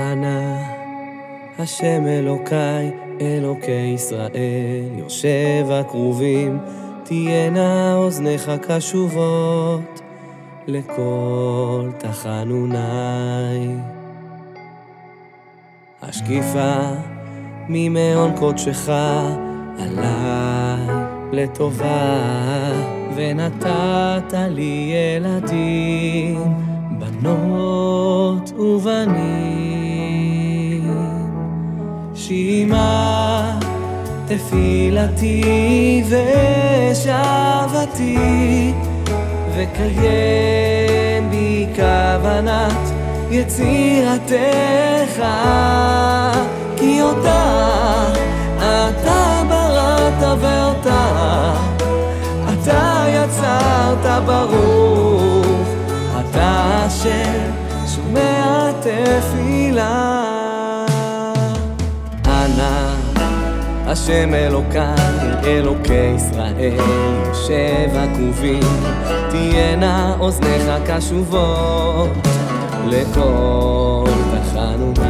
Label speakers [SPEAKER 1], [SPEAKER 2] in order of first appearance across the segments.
[SPEAKER 1] אנא, השם אלוקיי, אלוקי ישראל, יושב הכרובים, תהיינה אוזניך קשובות לכל תחנוני. השקיפה ממעון קודשך עליי לטובה, ונתת לי ילדים, בנות ובנים. שמע תפילתי ושבתי, וקיים בי כוונת יצירתך, כי אותה אתה בראת ואותה אתה יצרת ברוך, אתה אשר שומע תפילה. השם אלוקיי, אלוקי ישראל, יושב הכרובים, תהיינה אוזניך קשובות לכל תחנוני.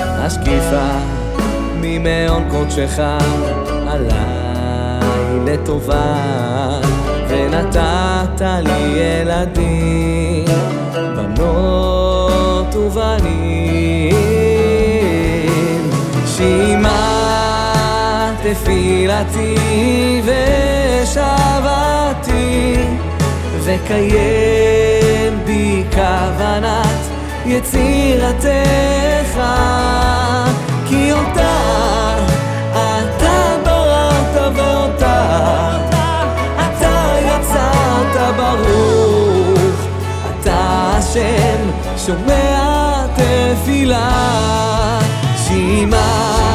[SPEAKER 1] השקיפה ממעון קודשך עליי לטובה, ונתת לי ילדים, בנות ובנים. תפילתי ושבתי, וקיים בי כוונת יצירתך, כי אותה אתה בראת ואותה אתה יצרת ברוך, אתה השם שומע תפילה. שמע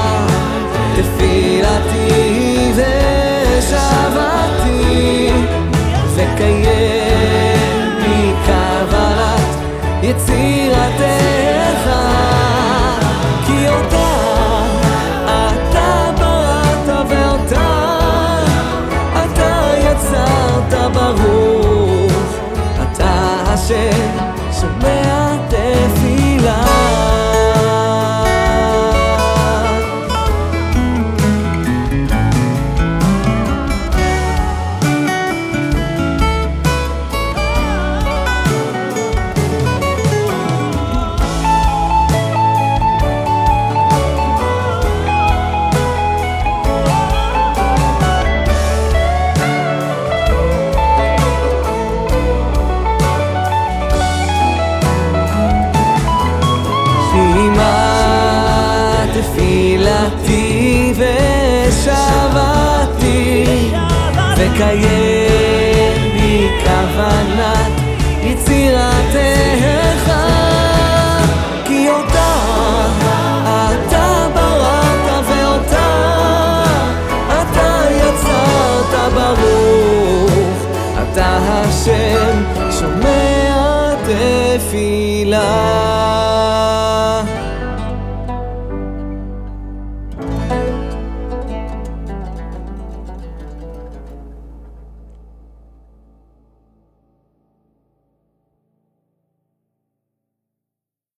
[SPEAKER 1] יצירתך שבתי ושבתי וקיים לי כוונת יצירתך כי אותה אתה בראת ואותה אתה יצרת ברוך. אתה השם שומע תפילה.